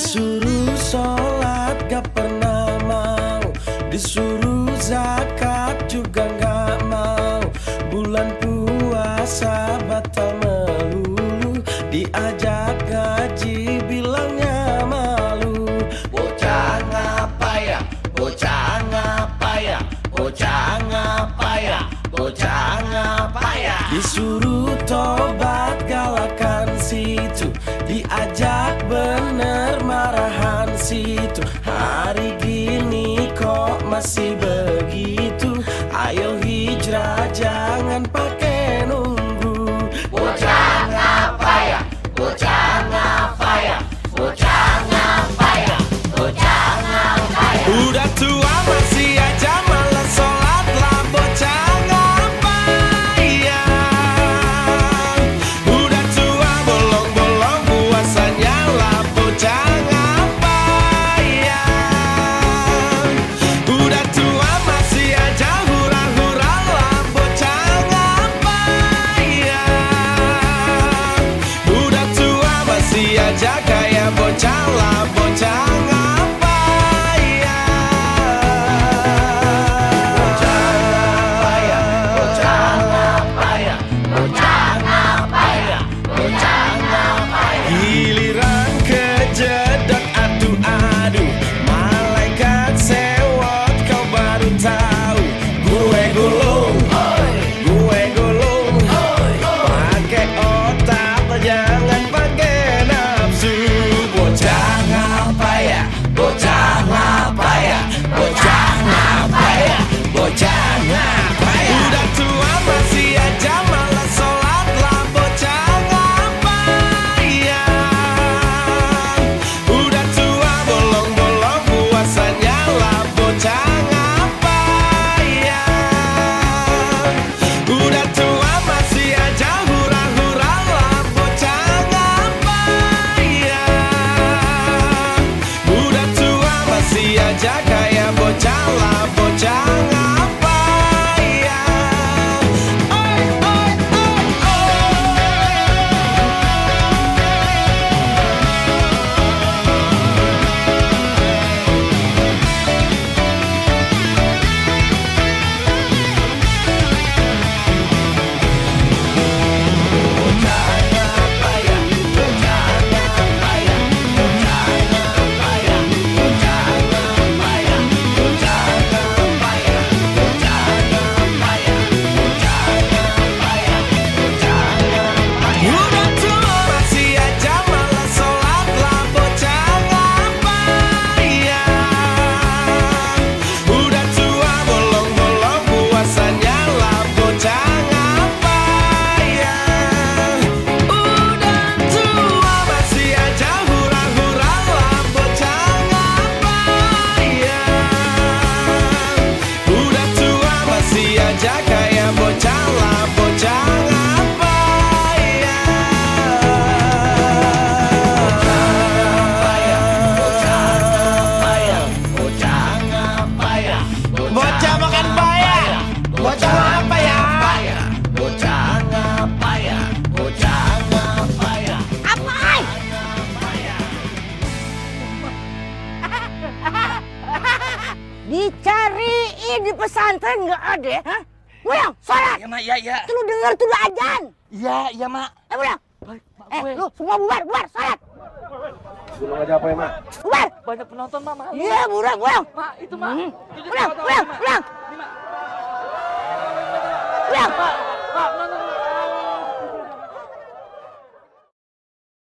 Disuruh sholat gak pernah mau. Disuruh zakat juga gak mau. Bulan puasa batal melulu. Diajak gaji bilangnya malu. Bocah ngapa ya, bocah ngapa ya? Bocah ngapa ya, bocah ngapa ya? Disuruh tobat galakan situ. Diajak ber grade. Dicariin di pesantren nggak ada, ya? hah? Buang, sholat. Iya, Mak, iya, iya. Tuh lu tuh udah ajan. Iya, iya, Mak. Eh, buang, Eh, lu semua bubar, bubar, sholat. Gunung ada apa ya, Mak? Bubar. Banyak penonton, Mak. Iya, buang, buang. Mak, itu, Mak. Hmm. buang, buang.